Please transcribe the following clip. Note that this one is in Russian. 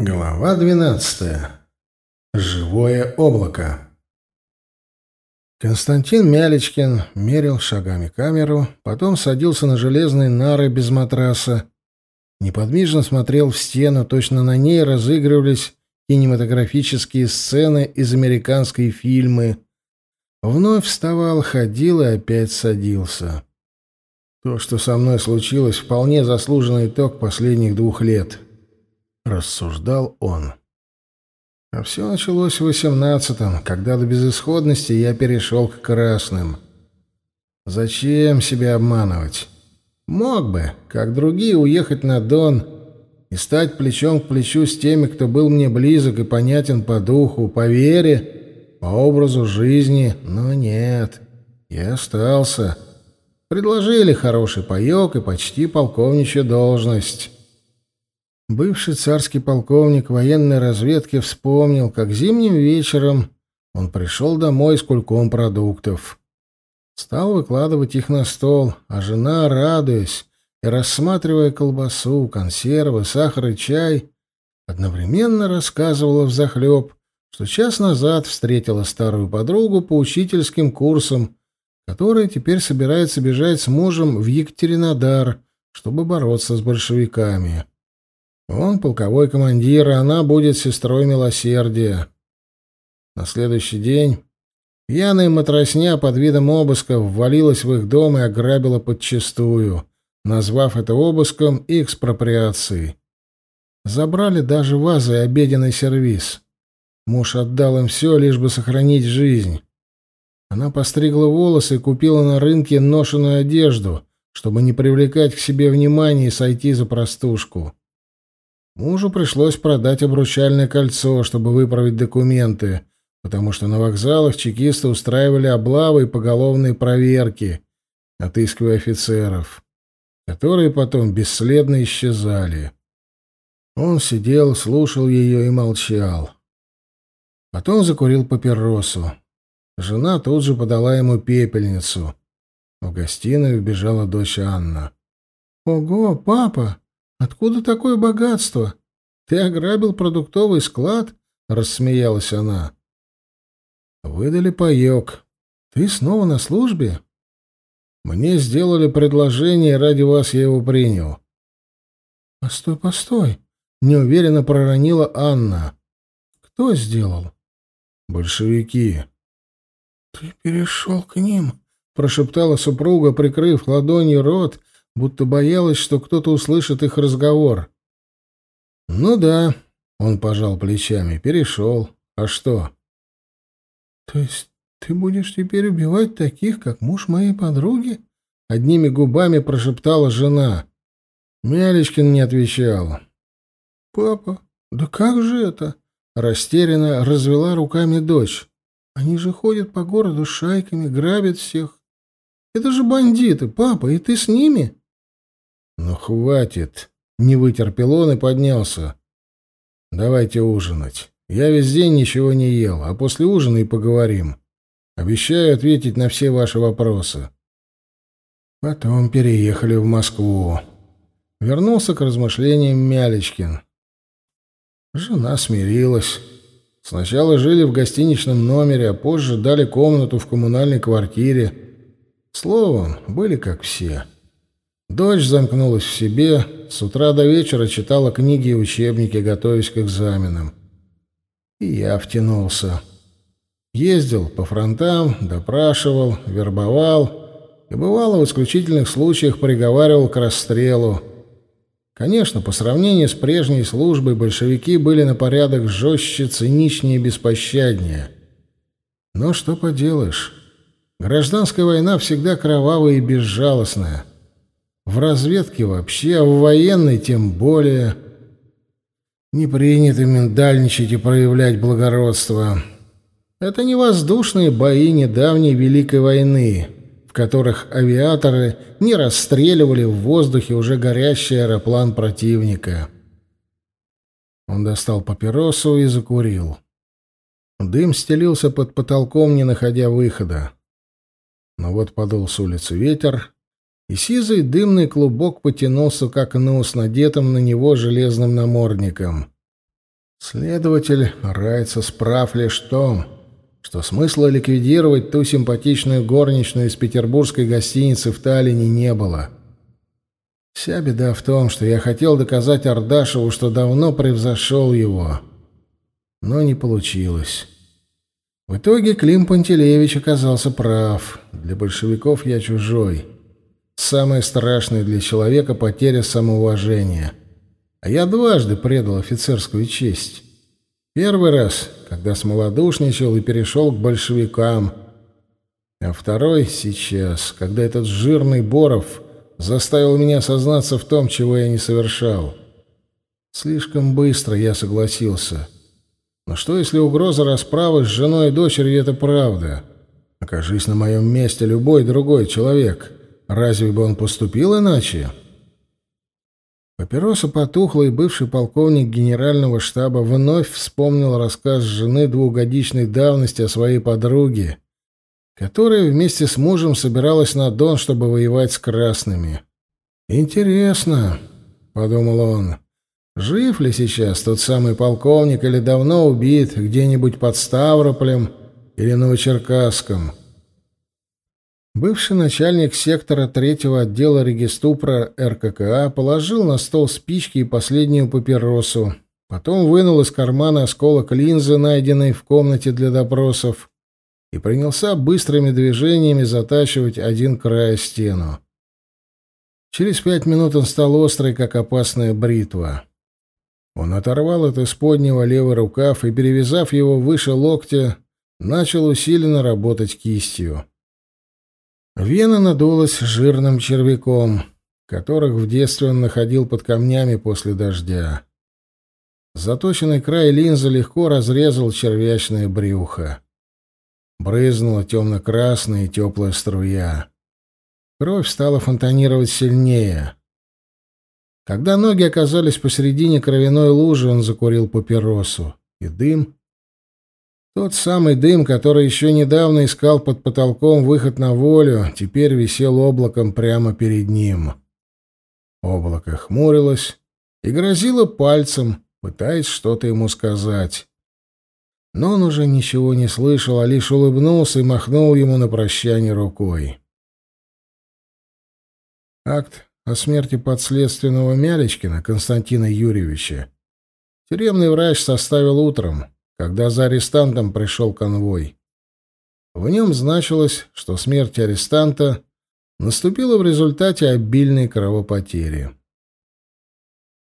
Глава двенадцатая. Живое облако. Константин Мялечкин мерил шагами камеру, потом садился на железные нары без матраса, неподвижно смотрел в стену, точно на ней разыгрывались кинематографические сцены из американской фильмы. Вновь вставал, ходил и опять садился. То, что со мной случилось, вполне заслуженный итог последних двух лет — рассуждал он. А все началось в восемнадцатом, когда до безысходности я перешел к красным. Зачем себя обманывать? Мог бы, как другие, уехать на Дон и стать плечом к плечу с теми, кто был мне близок и понятен по духу, по вере, по образу жизни, но нет, я остался. Предложили хороший паек и почти полковничью должность. Бывший царский полковник военной разведки вспомнил, как зимним вечером он пришел домой с кульком продуктов. Стал выкладывать их на стол, а жена, радуясь и рассматривая колбасу, консервы, сахар и чай, одновременно рассказывала взахлеб, что час назад встретила старую подругу по учительским курсам, которая теперь собирается бежать с мужем в Екатеринодар, чтобы бороться с большевиками. Он полковой командир, а она будет сестрой милосердия. На следующий день пьяная матросня под видом обыска ввалилась в их дом и ограбила подчистую, назвав это обыском и экспроприацией. Забрали даже вазы и обеденный сервиз. Муж отдал им все, лишь бы сохранить жизнь. Она постригла волосы и купила на рынке ношеную одежду, чтобы не привлекать к себе внимания и сойти за простушку. Мужу пришлось продать обручальное кольцо, чтобы выправить документы, потому что на вокзалах чекисты устраивали облавы и поголовные проверки, отыскивая офицеров, которые потом бесследно исчезали. Он сидел, слушал ее и молчал. Потом закурил папиросу. Жена тут же подала ему пепельницу. В гостиную вбежала дочь Анна. «Ого, папа!» Откуда такое богатство? Ты ограбил продуктовый склад? рассмеялась она. Выдали паёк. Ты снова на службе? Мне сделали предложение, ради вас я его принял. Постой, постой, неуверенно проронила Анна. Кто сделал? Большевики. Ты перешел к ним, прошептала супруга, прикрыв ладонью рот будто боялась, что кто-то услышит их разговор. «Ну да», — он пожал плечами, перешел. «А что?» «То есть ты будешь теперь убивать таких, как муж моей подруги?» — одними губами прошептала жена. Мялечкин не отвечал. «Папа, да как же это?» — растерянно развела руками дочь. «Они же ходят по городу шайками, грабят всех. Это же бандиты, папа, и ты с ними?» «Ну, хватит!» — не вытерпел он и поднялся. «Давайте ужинать. Я весь день ничего не ел, а после ужина и поговорим. Обещаю ответить на все ваши вопросы». Потом переехали в Москву. Вернулся к размышлениям Мялечкин. Жена смирилась. Сначала жили в гостиничном номере, а позже дали комнату в коммунальной квартире. Словом, были как все. Дочь замкнулась в себе, с утра до вечера читала книги и учебники, готовясь к экзаменам. И я втянулся. Ездил по фронтам, допрашивал, вербовал и, бывало, в исключительных случаях приговаривал к расстрелу. Конечно, по сравнению с прежней службой большевики были на порядок жестче, циничнее и беспощаднее. Но что поделаешь, гражданская война всегда кровавая и безжалостная. В разведке вообще, а в военной тем более. Не принято миндальничать и проявлять благородство. Это не воздушные бои недавней Великой войны, в которых авиаторы не расстреливали в воздухе уже горящий аэроплан противника. Он достал папиросу и закурил. Дым стелился под потолком, не находя выхода. Но вот подул с улицы ветер, и сизый дымный клубок потянулся к окну с надетым на него железным намордником. Следователь Райца справ лишь в том, что смысла ликвидировать ту симпатичную горничную из петербургской гостиницы в Таллине не было. Вся беда в том, что я хотел доказать Ардашеву, что давно превзошел его. Но не получилось. В итоге Клим Пантелеевич оказался прав. Для большевиков я чужой. Самое страшное для человека — потеря самоуважения. А я дважды предал офицерскую честь. Первый раз, когда смолодушничал и перешел к большевикам. А второй — сейчас, когда этот жирный Боров заставил меня сознаться в том, чего я не совершал. Слишком быстро я согласился. Но что, если угроза расправы с женой и дочерью — это правда? Окажись на моем месте любой другой человек. Разве бы он поступил иначе?» Папироса потухла, и бывший полковник генерального штаба вновь вспомнил рассказ жены двухгодичной давности о своей подруге, которая вместе с мужем собиралась на Дон, чтобы воевать с красными. «Интересно», — подумал он, — «жив ли сейчас тот самый полковник или давно убит где-нибудь под Ставрополем или Новочеркасском?» Бывший начальник сектора третьего отдела региступра РККА положил на стол спички и последнюю папиросу. Потом вынул из кармана осколок линзы, найденной в комнате для допросов, и принялся быстрыми движениями затачивать один край стену. Через пять минут он стал острый, как опасная бритва. Он оторвал от исподнего левый рукав и, перевязав его выше локтя, начал усиленно работать кистью. Вена надулась жирным червяком, которых в детстве он находил под камнями после дождя. Заточенный край линзы легко разрезал червячное брюхо. Брызнула темно-красная и теплая струя. Кровь стала фонтанировать сильнее. Когда ноги оказались посередине кровяной лужи, он закурил папиросу, и дым тот самый дым, который еще недавно искал под потолком выход на волю, теперь висел облаком прямо перед ним. Облако хмурилось и грозило пальцем, пытаясь что-то ему сказать. Но он уже ничего не слышал, а лишь улыбнулся и махнул ему на прощание рукой. Акт о смерти подследственного Мялечкина Константина Юрьевича тюремный врач составил утром когда за арестантом пришел конвой. В нем значилось, что смерть арестанта наступила в результате обильной кровопотери.